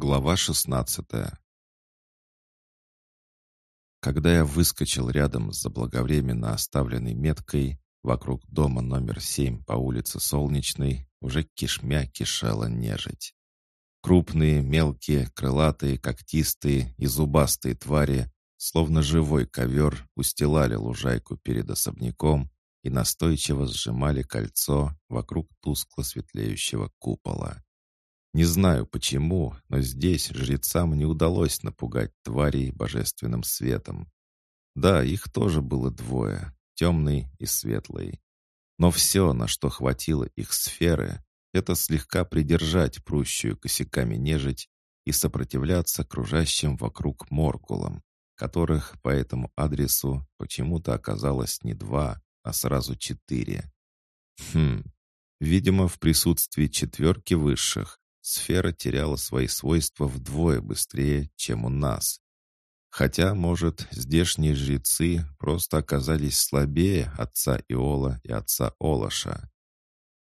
Глава 16 Когда я выскочил рядом с заблаговременно оставленной меткой, вокруг дома номер 7 по улице Солнечной уже кишмя кишела нежить. Крупные, мелкие, крылатые, когтистые и зубастые твари, словно живой ковер, устилали лужайку перед особняком и настойчиво сжимали кольцо вокруг тускло светлеющего купола. Не знаю почему, но здесь жрецам не удалось напугать тварей божественным светом. Да, их тоже было двое, темный и светлый. Но все, на что хватило их сферы, это слегка придержать прущую косяками нежить и сопротивляться кружащим вокруг моргулам, которых по этому адресу почему-то оказалось не два, а сразу четыре. Хм, видимо, в присутствии четверки высших сфера теряла свои свойства вдвое быстрее, чем у нас. Хотя, может, здешние жрецы просто оказались слабее отца Иола и отца Олаша.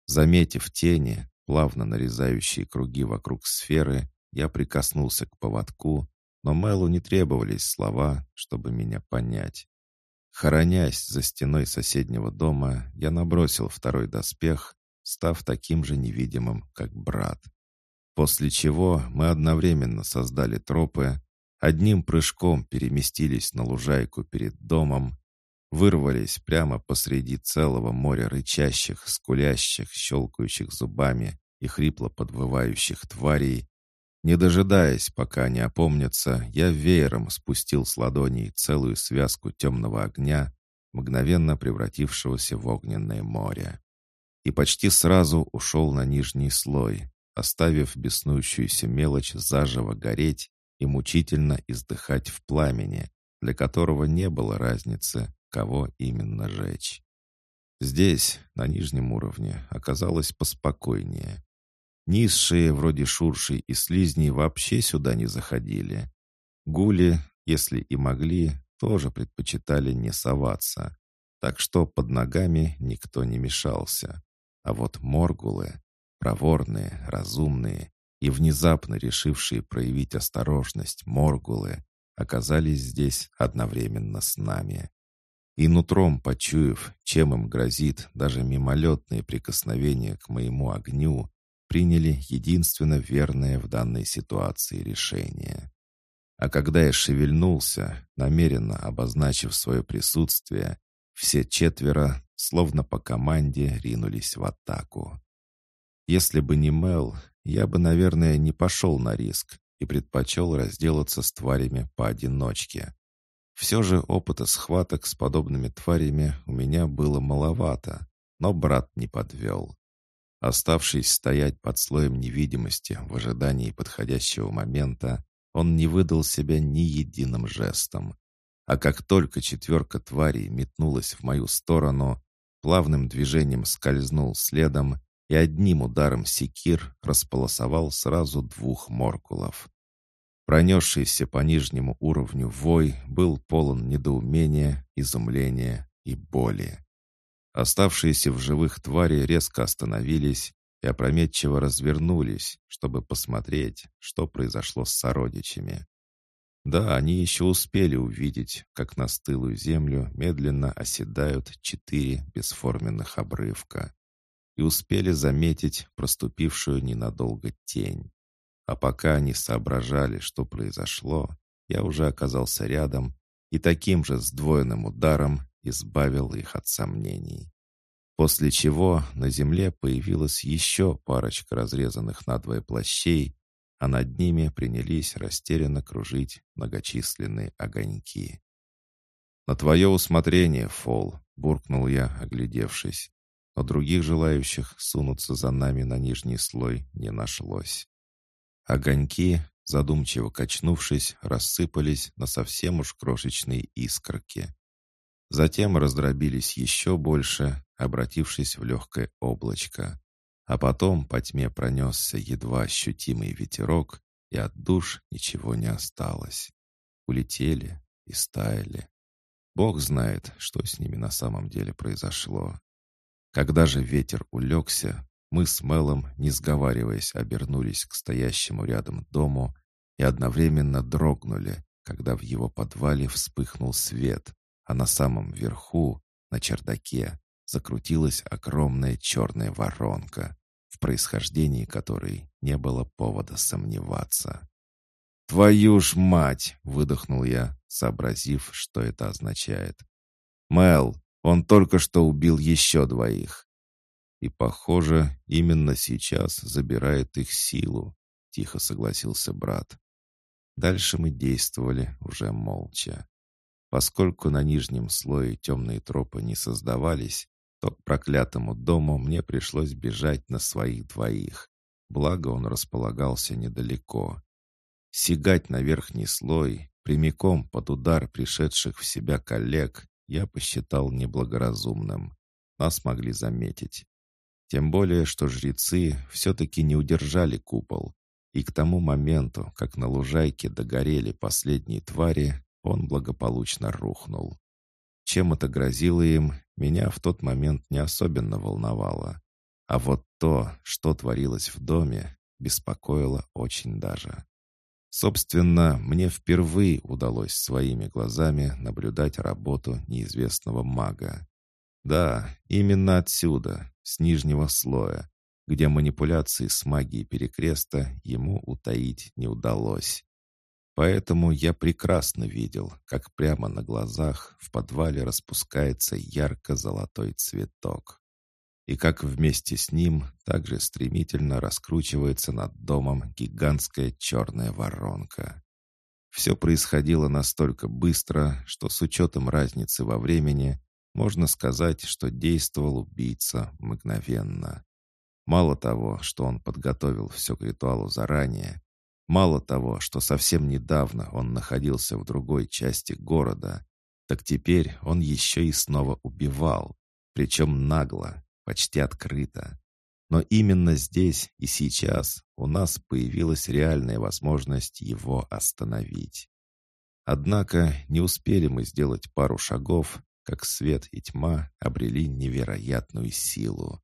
Заметив тени, плавно нарезающие круги вокруг сферы, я прикоснулся к поводку, но Мэлу не требовались слова, чтобы меня понять. Хоронясь за стеной соседнего дома, я набросил второй доспех, став таким же невидимым, как брат. После чего мы одновременно создали тропы, одним прыжком переместились на лужайку перед домом, вырвались прямо посреди целого моря рычащих, скулящих, щелкающих зубами и хрипло подвывающих тварей. Не дожидаясь, пока они опомнятся, я веером спустил с ладоней целую связку темного огня, мгновенно превратившегося в огненное море. И почти сразу ушел на нижний слой, оставив беснующуюся мелочь заживо гореть и мучительно издыхать в пламени, для которого не было разницы, кого именно жечь. Здесь, на нижнем уровне, оказалось поспокойнее. Низшие, вроде шуршей и слизней, вообще сюда не заходили. Гули, если и могли, тоже предпочитали не соваться. Так что под ногами никто не мешался. А вот моргулы, проворные, разумные и внезапно решившие проявить осторожность моргулы, оказались здесь одновременно с нами и нутром почуяв, чем им грозит даже мимолетное прикосновение к моему огню, приняли единственно верное в данной ситуации решение. А когда я шевельнулся, намеренно обозначив свое присутствие, все четверо, словно по команде, ринулись в атаку. Если бы не Мел, я бы, наверное, не пошел на риск и предпочел разделаться с тварями поодиночке. Все же опыта схваток с подобными тварями у меня было маловато, но брат не подвел. Оставшись стоять под слоем невидимости в ожидании подходящего момента, он не выдал себя ни единым жестом. А как только четверка тварей метнулась в мою сторону, плавным движением скользнул следом и одним ударом секир располосовал сразу двух моркулов. Пронесшийся по нижнему уровню вой был полон недоумения, изумления и боли. Оставшиеся в живых твари резко остановились и опрометчиво развернулись, чтобы посмотреть, что произошло с сородичами. Да, они еще успели увидеть, как на стылую землю медленно оседают четыре бесформенных обрывка. И успели заметить проступившую ненадолго тень. А пока они соображали, что произошло, я уже оказался рядом и таким же сдвоенным ударом избавил их от сомнений. После чего на земле появилась еще парочка разрезанных надвое плащей, а над ними принялись растерянно кружить многочисленные огоньки. «На твое усмотрение, Фол!» — буркнул я, оглядевшись. Но других желающих сунуться за нами на нижний слой не нашлось. Огоньки, задумчиво качнувшись, рассыпались на совсем уж крошечные искорки. Затем раздробились еще больше, обратившись в легкое облачко. А потом по тьме пронесся едва ощутимый ветерок, и от душ ничего не осталось. Улетели и стаяли. Бог знает, что с ними на самом деле произошло. Когда же ветер улегся, мы с Мелом, не сговариваясь, обернулись к стоящему рядом дому и одновременно дрогнули, когда в его подвале вспыхнул свет, а на самом верху, на чердаке, закрутилась огромная черная воронка, в происхождении которой не было повода сомневаться. «Твою ж мать!» — выдохнул я, сообразив, что это означает. «Мел, он только что убил еще двоих!» «И, похоже, именно сейчас забирает их силу», — тихо согласился брат. Дальше мы действовали уже молча. Поскольку на нижнем слое темные тропы не создавались, то к проклятому дому мне пришлось бежать на своих двоих. Благо он располагался недалеко. Сигать на верхний слой, прямиком под удар пришедших в себя коллег, я посчитал неблагоразумным. Нас могли заметить. Тем более, что жрецы все-таки не удержали купол, и к тому моменту, как на лужайке догорели последние твари, он благополучно рухнул. Чем это грозило им, меня в тот момент не особенно волновало. А вот то, что творилось в доме, беспокоило очень даже. Собственно, мне впервые удалось своими глазами наблюдать работу неизвестного мага. Да, именно отсюда, с нижнего слоя, где манипуляции с магией перекреста ему утаить не удалось. Поэтому я прекрасно видел, как прямо на глазах в подвале распускается ярко-золотой цветок и как вместе с ним также стремительно раскручивается над домом гигантская черная воронка. Все происходило настолько быстро, что с учетом разницы во времени можно сказать, что действовал убийца мгновенно. Мало того, что он подготовил все к ритуалу заранее, мало того, что совсем недавно он находился в другой части города, так теперь он еще и снова убивал, причем нагло, почти открыто. Но именно здесь и сейчас у нас появилась реальная возможность его остановить. Однако не успели мы сделать пару шагов, как свет и тьма обрели невероятную силу.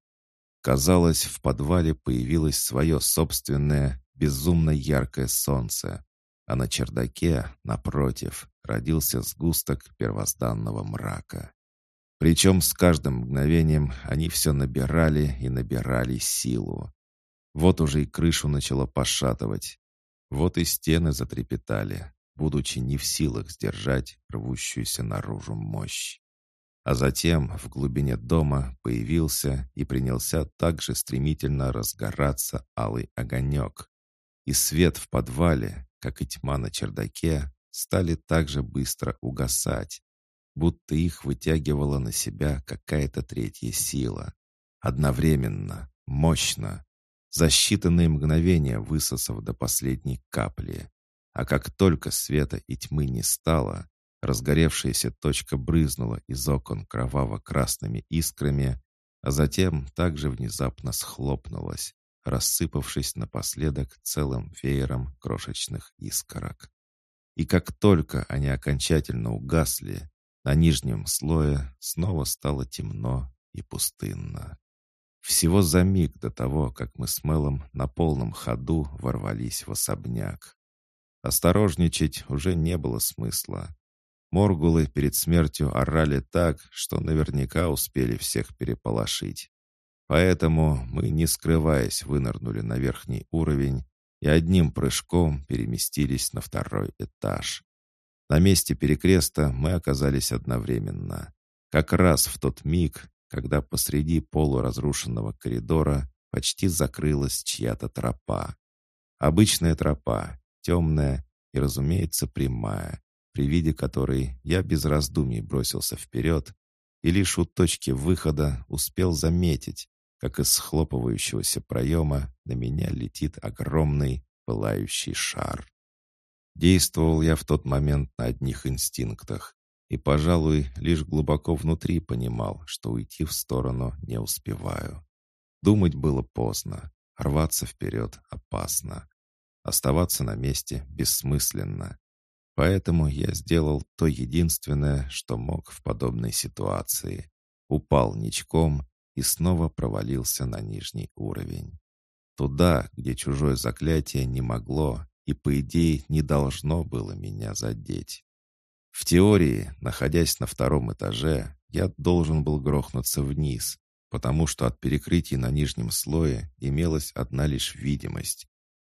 Казалось, в подвале появилось свое собственное, безумно яркое солнце, а на чердаке, напротив, родился сгусток первозданного мрака. Причем с каждым мгновением они все набирали и набирали силу. Вот уже и крышу начало пошатывать. Вот и стены затрепетали, будучи не в силах сдержать рвущуюся наружу мощь. А затем в глубине дома появился и принялся также стремительно разгораться алый огонек. И свет в подвале, как и тьма на чердаке, стали также быстро угасать, будто их вытягивала на себя какая-то третья сила. Одновременно, мощно, за считанные мгновения высосав до последней капли. А как только света и тьмы не стало, разгоревшаяся точка брызнула из окон кроваво-красными искрами, а затем также внезапно схлопнулась, рассыпавшись напоследок целым веером крошечных искорок. И как только они окончательно угасли, на нижнем слое снова стало темно и пустынно. Всего за миг до того, как мы с Мелом на полном ходу ворвались в особняк. Осторожничать уже не было смысла. Моргулы перед смертью орали так, что наверняка успели всех переполошить. Поэтому мы, не скрываясь, вынырнули на верхний уровень и одним прыжком переместились на второй этаж. На месте перекреста мы оказались одновременно. Как раз в тот миг, когда посреди полуразрушенного коридора почти закрылась чья-то тропа. Обычная тропа, темная и, разумеется, прямая, при виде которой я без раздумий бросился вперед и лишь у точки выхода успел заметить, как из схлопывающегося проема на меня летит огромный пылающий шар. Действовал я в тот момент на одних инстинктах и, пожалуй, лишь глубоко внутри понимал, что уйти в сторону не успеваю. Думать было поздно, рваться вперед опасно. Оставаться на месте бессмысленно. Поэтому я сделал то единственное, что мог в подобной ситуации. Упал ничком и снова провалился на нижний уровень. Туда, где чужое заклятие не могло и, по идее, не должно было меня задеть. В теории, находясь на втором этаже, я должен был грохнуться вниз, потому что от перекрытий на нижнем слое имелась одна лишь видимость.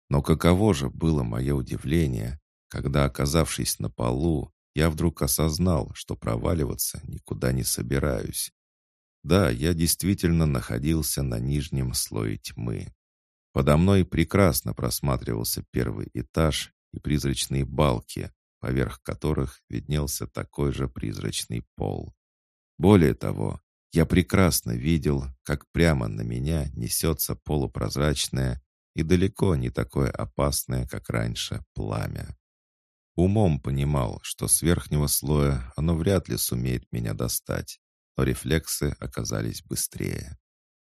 Но каково же было мое удивление, когда, оказавшись на полу, я вдруг осознал, что проваливаться никуда не собираюсь. Да, я действительно находился на нижнем слое тьмы. Подо мной прекрасно просматривался первый этаж и призрачные балки, поверх которых виднелся такой же призрачный пол. Более того, я прекрасно видел, как прямо на меня несется полупрозрачное и далеко не такое опасное, как раньше, пламя. Умом понимал, что с верхнего слоя оно вряд ли сумеет меня достать, но рефлексы оказались быстрее.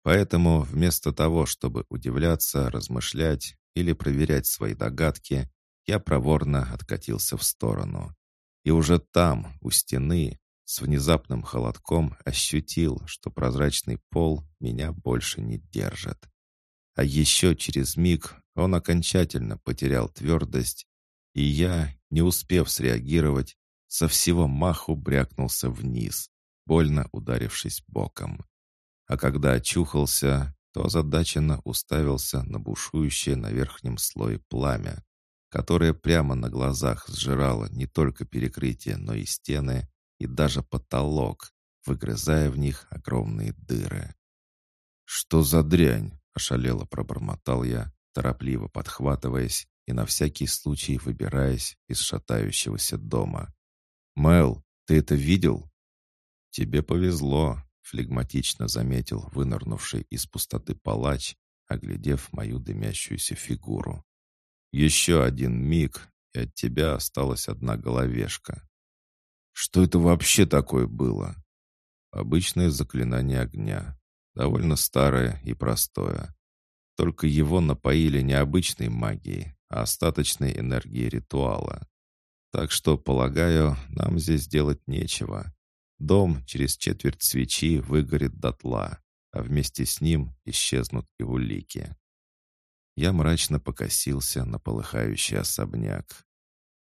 Поэтому вместо того, чтобы удивляться, размышлять или проверять свои догадки, я проворно откатился в сторону. И уже там, у стены, с внезапным холодком ощутил, что прозрачный пол меня больше не держит. А еще через миг он окончательно потерял твердость, и я, не успев среагировать, со всего маху брякнулся вниз, больно ударившись боком. А когда очухался, то озадаченно уставился на бушующее на верхнем слое пламя, которое прямо на глазах сжирало не только перекрытие, но и стены, и даже потолок, выгрызая в них огромные дыры. «Что за дрянь?» — ошалело пробормотал я, торопливо подхватываясь и на всякий случай выбираясь из шатающегося дома. «Мэл, ты это видел?» «Тебе повезло», — флегматично заметил вынырнувший из пустоты палач, оглядев мою дымящуюся фигуру. «Еще один миг, и от тебя осталась одна головешка. Что это вообще такое было? Обычное заклинание огня. Довольно старое и простое. Только его напоили не обычной магией, а остаточной энергией ритуала. Так что, полагаю, нам здесь делать нечего. Дом через четверть свечи выгорит дотла, а вместе с ним исчезнут и улики. Я мрачно покосился на полыхающий особняк.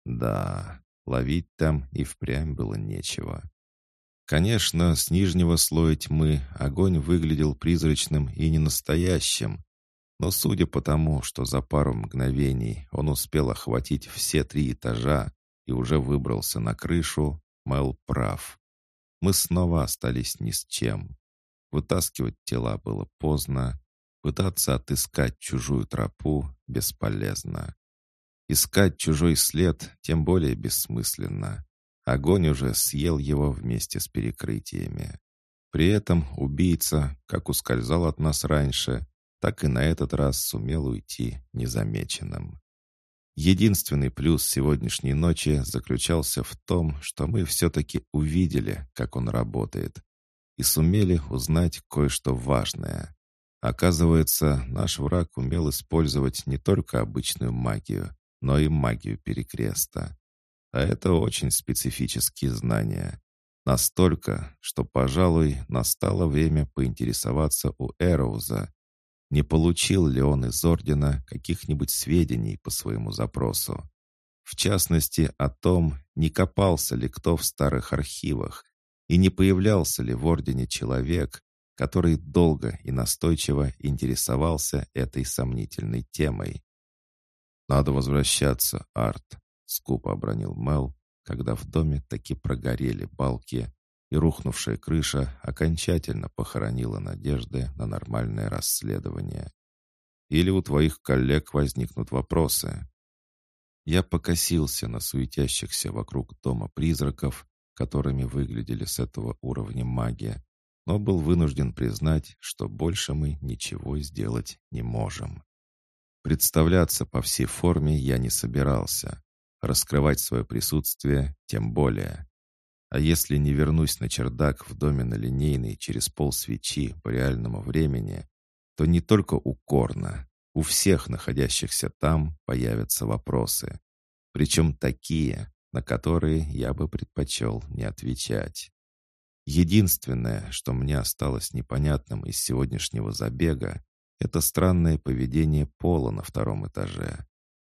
Да, Ловить там и впрямь было нечего. Конечно, с нижнего слоя тьмы огонь выглядел призрачным и ненастоящим, но судя по тому, что за пару мгновений он успел охватить все три этажа и уже выбрался на крышу, Мэл прав. Мы снова остались ни с чем. Вытаскивать тела было поздно, пытаться отыскать чужую тропу бесполезно. Искать чужой след тем более бессмысленно. Огонь уже съел его вместе с перекрытиями. При этом убийца, как ускользал от нас раньше, так и на этот раз сумел уйти незамеченным. Единственный плюс сегодняшней ночи заключался в том, что мы все-таки увидели, как он работает, и сумели узнать кое-что важное. Оказывается, наш враг умел использовать не только обычную магию, но и магию перекреста. А это очень специфические знания. Настолько, что, пожалуй, настало время поинтересоваться у Эроуза, не получил ли он из Ордена каких-нибудь сведений по своему запросу. В частности, о том, не копался ли кто в старых архивах и не появлялся ли в Ордене человек, который долго и настойчиво интересовался этой сомнительной темой. «Надо возвращаться, Арт», — скупо обронил Мел, когда в доме таки прогорели балки, и рухнувшая крыша окончательно похоронила надежды на нормальное расследование. «Или у твоих коллег возникнут вопросы?» Я покосился на суетящихся вокруг дома призраков, которыми выглядели с этого уровня магия, но был вынужден признать, что больше мы ничего сделать не можем. Представляться по всей форме я не собирался. Раскрывать свое присутствие тем более. А если не вернусь на чердак в доме на линейной через пол свечи по реальному времени, то не только у Корна, у всех находящихся там появятся вопросы. Причем такие, на которые я бы предпочел не отвечать. Единственное, что мне осталось непонятным из сегодняшнего забега, это странное поведение Пола на втором этаже.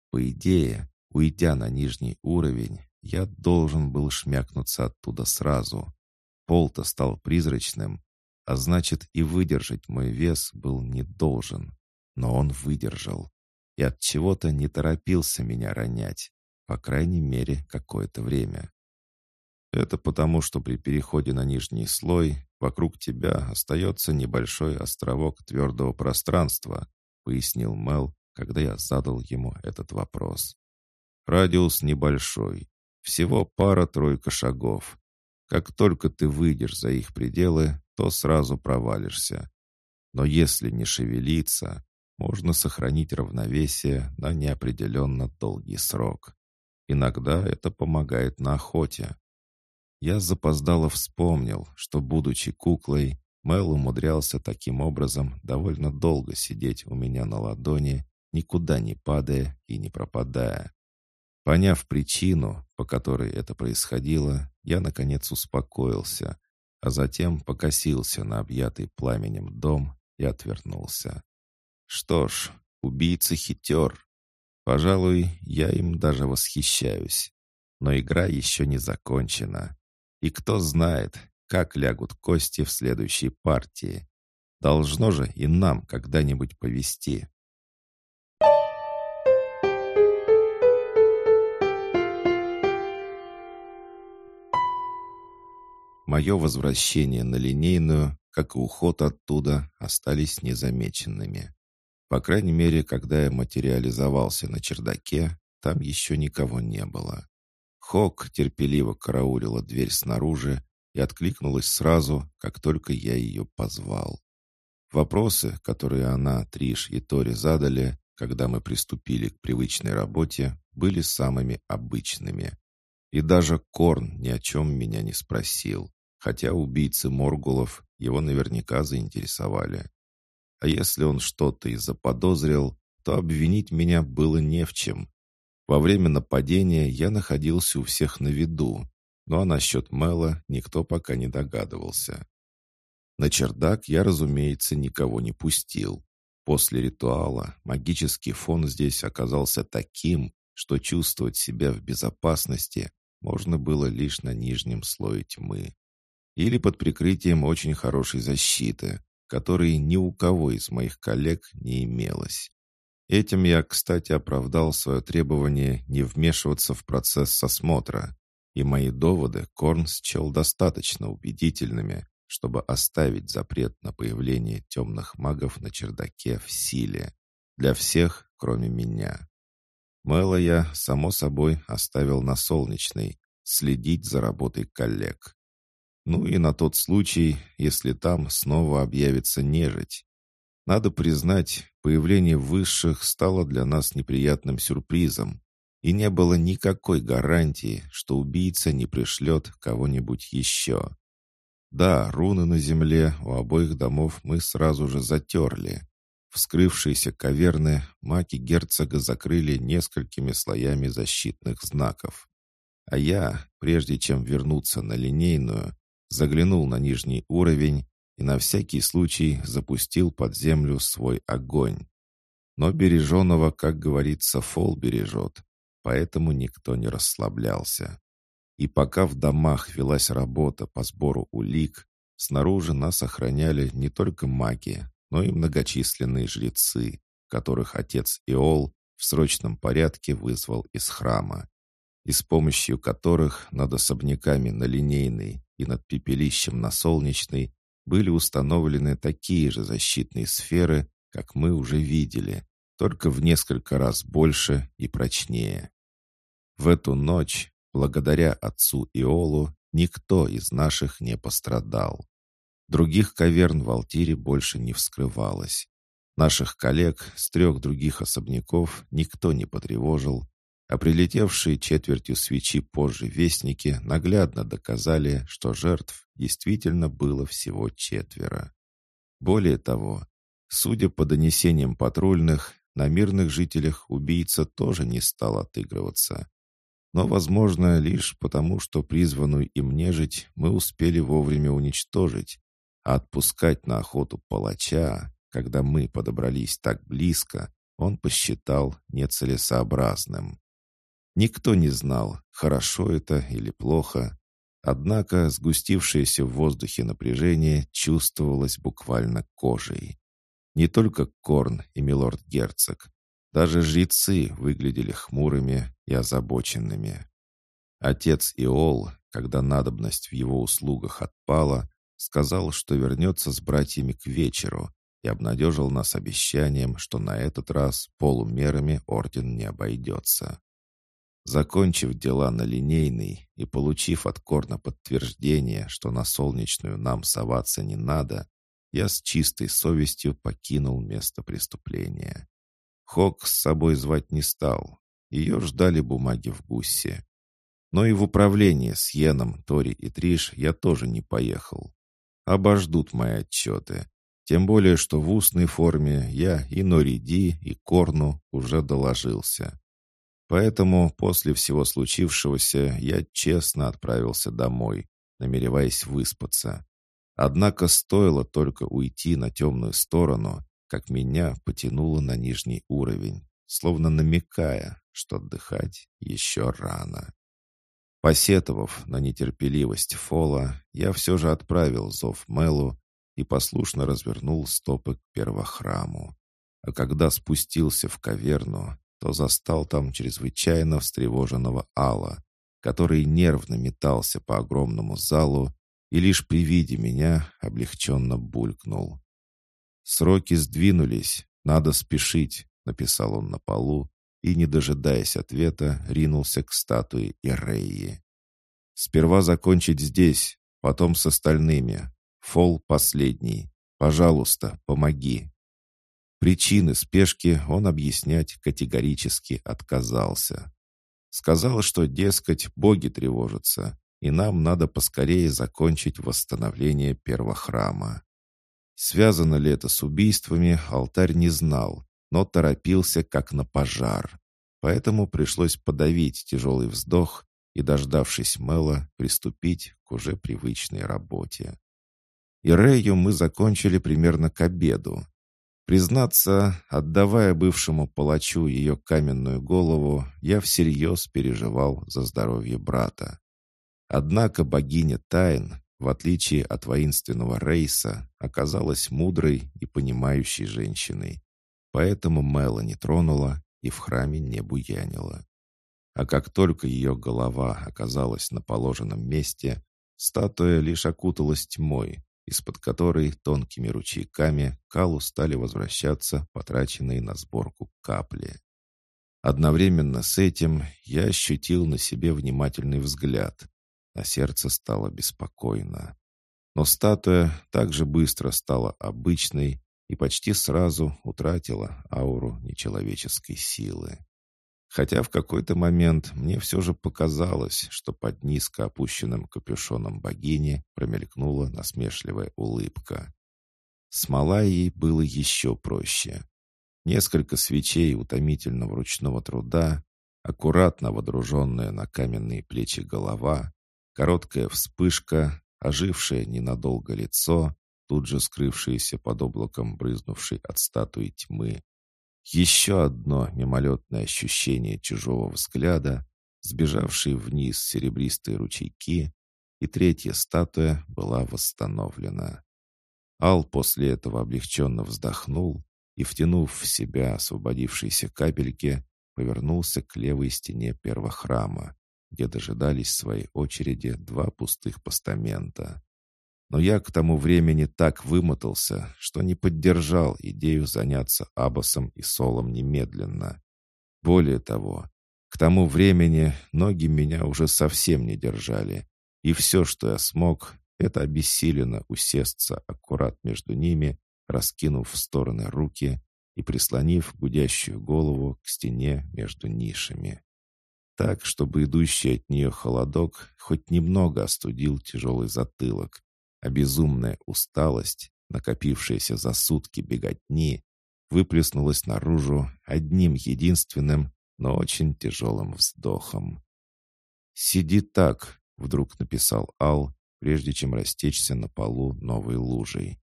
По идее, уйдя на нижний уровень, я должен был шмякнуться оттуда сразу. Пол-то стал призрачным, а значит и выдержать мой вес был не должен. Но он выдержал. И от чего-то не торопился меня ронять. По крайней мере, какое-то время. Это потому, что при переходе на нижний слой вокруг тебя остается небольшой островок твердого пространства, пояснил Мел, когда я задал ему этот вопрос. Радиус небольшой, всего пара-тройка шагов. Как только ты выйдешь за их пределы, то сразу провалишься. Но если не шевелиться, можно сохранить равновесие на неопределенно долгий срок. Иногда это помогает на охоте. Я запоздало вспомнил, что, будучи куклой, Мэл умудрялся таким образом довольно долго сидеть у меня на ладони, никуда не падая и не пропадая. Поняв причину, по которой это происходило, я, наконец, успокоился, а затем покосился на объятый пламенем дом и отвернулся. Что ж, убийца хитер. Пожалуй, я им даже восхищаюсь. Но игра еще не закончена. И кто знает, как лягут кости в следующей партии. Должно же и нам когда-нибудь повести. Мое возвращение на линейную, как и уход оттуда, остались незамеченными. По крайней мере, когда я материализовался на чердаке, там еще никого не было. Хок терпеливо караулила дверь снаружи и откликнулась сразу, как только я ее позвал. Вопросы, которые она, Триш и Тори задали, когда мы приступили к привычной работе, были самыми обычными. И даже Корн ни о чем меня не спросил, хотя убийцы Моргулов его наверняка заинтересовали. А если он что-то и заподозрил, то обвинить меня было не в чем, во время нападения я находился у всех на виду, но а насчет Мэла никто пока не догадывался. На чердак я, разумеется, никого не пустил. После ритуала магический фон здесь оказался таким, что чувствовать себя в безопасности можно было лишь на нижнем слое тьмы. Или под прикрытием очень хорошей защиты, которой ни у кого из моих коллег не имелось. Этим я, кстати, оправдал свое требование не вмешиваться в процесс осмотра, и мои доводы Корн счел достаточно убедительными, чтобы оставить запрет на появление темных магов на чердаке в силе. Для всех, кроме меня. Мэла я, само собой, оставил на солнечной, следить за работой коллег. Ну и на тот случай, если там снова объявится нежить. Надо признать, появление высших стало для нас неприятным сюрпризом, и не было никакой гарантии, что убийца не пришлет кого-нибудь еще. Да, руны на земле у обоих домов мы сразу же затерли. Вскрывшиеся каверны маки герцога закрыли несколькими слоями защитных знаков. А я, прежде чем вернуться на линейную, заглянул на нижний уровень и на всякий случай запустил под землю свой огонь. Но береженого, как говорится, фол бережет, поэтому никто не расслаблялся. И пока в домах велась работа по сбору улик, снаружи нас охраняли не только маги, но и многочисленные жрецы, которых отец Иол в срочном порядке вызвал из храма, и с помощью которых над особняками на линейной и над пепелищем на солнечной были установлены такие же защитные сферы, как мы уже видели, только в несколько раз больше и прочнее. В эту ночь, благодаря отцу Иолу, никто из наших не пострадал. Других каверн в Алтире больше не вскрывалось. Наших коллег с трех других особняков никто не потревожил, а прилетевшие четвертью свечи позже вестники наглядно доказали, что жертв действительно было всего четверо. Более того, судя по донесениям патрульных, на мирных жителях убийца тоже не стал отыгрываться. Но, возможно, лишь потому, что призванную им нежить мы успели вовремя уничтожить, а отпускать на охоту палача, когда мы подобрались так близко, он посчитал нецелесообразным. Никто не знал, хорошо это или плохо, однако сгустившееся в воздухе напряжение чувствовалось буквально кожей. Не только Корн и милорд-герцог, даже жрецы выглядели хмурыми и озабоченными. Отец Иол, когда надобность в его услугах отпала, сказал, что вернется с братьями к вечеру и обнадежил нас обещанием, что на этот раз полумерами орден не обойдется. Закончив дела на линейной и получив от Корна подтверждение, что на солнечную нам соваться не надо, я с чистой совестью покинул место преступления. Хок с собой звать не стал. Ее ждали бумаги в гуссе. Но и в управление с Йеном, Тори и Триш я тоже не поехал. Обождут мои отчеты. Тем более, что в устной форме я и Нориди, и Корну уже доложился. Поэтому после всего случившегося я честно отправился домой, намереваясь выспаться. Однако стоило только уйти на темную сторону, как меня потянуло на нижний уровень, словно намекая, что отдыхать еще рано. Посетовав на нетерпеливость Фола, я все же отправил зов Мелу и послушно развернул стопы к первохраму. А когда спустился в каверну, то застал там чрезвычайно встревоженного Алла, который нервно метался по огромному залу и лишь при виде меня облегченно булькнул. «Сроки сдвинулись, надо спешить», — написал он на полу, и, не дожидаясь ответа, ринулся к статуе Иреи. «Сперва закончить здесь, потом с остальными. Фол последний. Пожалуйста, помоги». Причины спешки он объяснять категорически отказался. Сказал, что, дескать, боги тревожатся, и нам надо поскорее закончить восстановление первохрама. Связано ли это с убийствами, алтарь не знал, но торопился как на пожар. Поэтому пришлось подавить тяжелый вздох и, дождавшись Мэла, приступить к уже привычной работе. И мы закончили примерно к обеду. Признаться, отдавая бывшему палачу ее каменную голову, я всерьез переживал за здоровье брата. Однако богиня тайн, в отличие от воинственного Рейса, оказалась мудрой и понимающей женщиной. Поэтому Мэла не тронула и в храме не буянила. А как только ее голова оказалась на положенном месте, статуя лишь окуталась тьмой, из-под которой тонкими ручейками Калу стали возвращаться потраченные на сборку капли. Одновременно с этим я ощутил на себе внимательный взгляд, на сердце стало беспокойно. Но статуя также быстро стала обычной и почти сразу утратила ауру нечеловеческой силы. Хотя в какой-то момент мне все же показалось, что под низко опущенным капюшоном богини промелькнула насмешливая улыбка. Смола ей было еще проще. Несколько свечей утомительного ручного труда, аккуратно водруженная на каменные плечи голова, Короткая вспышка, ожившее ненадолго лицо, тут же скрывшееся под облаком брызнувшей от статуи тьмы. Еще одно мимолетное ощущение чужого взгляда, сбежавшие вниз серебристые ручейки, и третья статуя была восстановлена. Ал после этого облегченно вздохнул и, втянув в себя освободившиеся капельки, повернулся к левой стене первого храма, где дожидались своей очереди два пустых постамента. Но я к тому времени так вымотался, что не поддержал идею заняться Абасом и Солом немедленно. Более того, к тому времени ноги меня уже совсем не держали, и все, что я смог, это обессиленно усесться аккурат между ними, раскинув в стороны руки и прислонив гудящую голову к стене между нишами так, чтобы идущий от нее холодок хоть немного остудил тяжелый затылок, а безумная усталость, накопившаяся за сутки беготни, выплеснулась наружу одним единственным, но очень тяжелым вздохом. «Сиди так», — вдруг написал Ал, прежде чем растечься на полу новой лужей.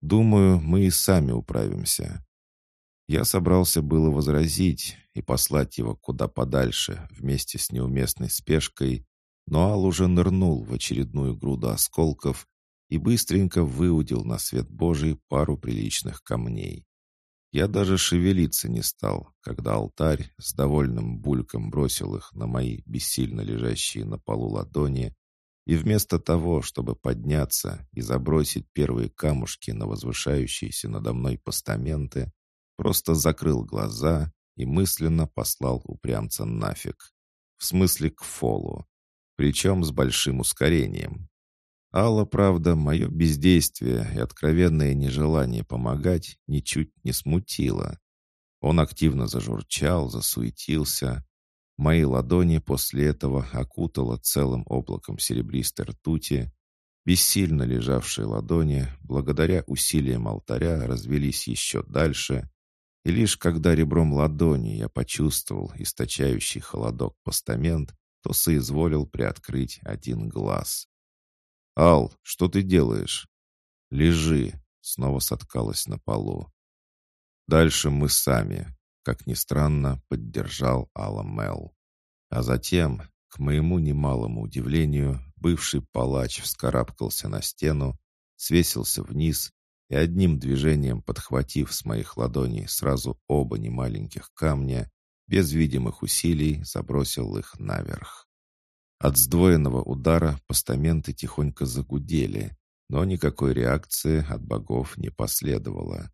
«Думаю, мы и сами управимся». Я собрался было возразить и послать его куда подальше вместе с неуместной спешкой, но Ал уже нырнул в очередную груду осколков и быстренько выудил на свет Божий пару приличных камней. Я даже шевелиться не стал, когда алтарь с довольным бульком бросил их на мои бессильно лежащие на полу ладони, и вместо того, чтобы подняться и забросить первые камушки на возвышающиеся надо мной постаменты, просто закрыл глаза и мысленно послал упрямца нафиг. В смысле к фолу. Причем с большим ускорением. Алла, правда, мое бездействие и откровенное нежелание помогать ничуть не смутило. Он активно зажурчал, засуетился. Мои ладони после этого окутало целым облаком серебристой ртути. Бессильно лежавшие ладони, благодаря усилиям алтаря, развелись еще дальше. И лишь когда ребром ладони я почувствовал источающий холодок постамент, то соизволил приоткрыть один глаз. «Ал, что ты делаешь?» «Лежи», — снова соткалась на полу. «Дальше мы сами», — как ни странно, поддержал Алла Мел. А затем, к моему немалому удивлению, бывший палач вскарабкался на стену, свесился вниз и одним движением, подхватив с моих ладоней сразу оба немаленьких камня, без видимых усилий забросил их наверх. От сдвоенного удара постаменты тихонько загудели, но никакой реакции от богов не последовало.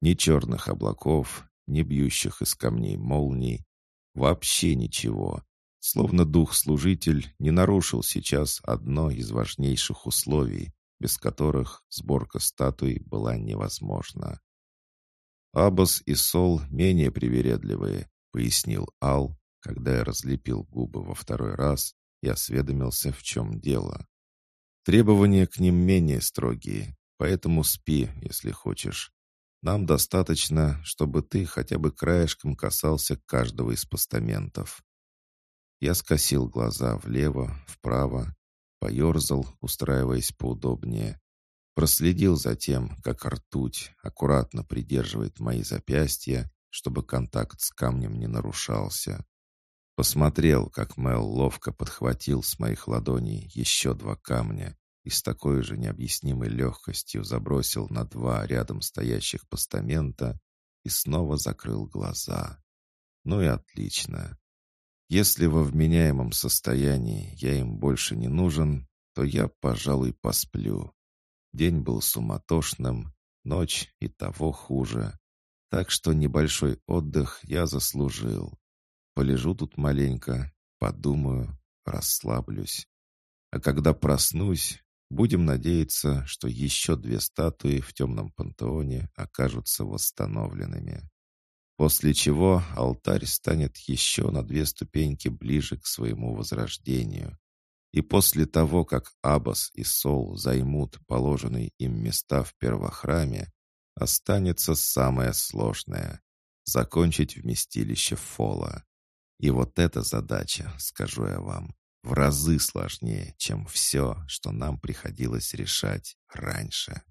Ни черных облаков, ни бьющих из камней молний, вообще ничего. Словно дух-служитель не нарушил сейчас одно из важнейших условий, без которых сборка статуй была невозможна. Абас и Сол менее привередливые, пояснил Ал, когда я разлепил губы во второй раз и осведомился, в чем дело. Требования к ним менее строгие, поэтому спи, если хочешь. Нам достаточно, чтобы ты хотя бы краешком касался каждого из постаментов. Я скосил глаза влево, вправо, поерзал, устраиваясь поудобнее, проследил за тем, как ртуть аккуратно придерживает мои запястья, чтобы контакт с камнем не нарушался. Посмотрел, как Мел ловко подхватил с моих ладоней еще два камня и с такой же необъяснимой легкостью забросил на два рядом стоящих постамента и снова закрыл глаза. Ну и отлично. Если во вменяемом состоянии я им больше не нужен, то я, пожалуй, посплю. День был суматошным, ночь и того хуже. Так что небольшой отдых я заслужил. Полежу тут маленько, подумаю, расслаблюсь. А когда проснусь, будем надеяться, что еще две статуи в темном пантеоне окажутся восстановленными. После чего алтарь станет еще на две ступеньки ближе к своему возрождению. И после того, как Абас и Сол займут положенные им места в первохраме, останется самое сложное — закончить вместилище Фола. И вот эта задача, скажу я вам, в разы сложнее, чем все, что нам приходилось решать раньше.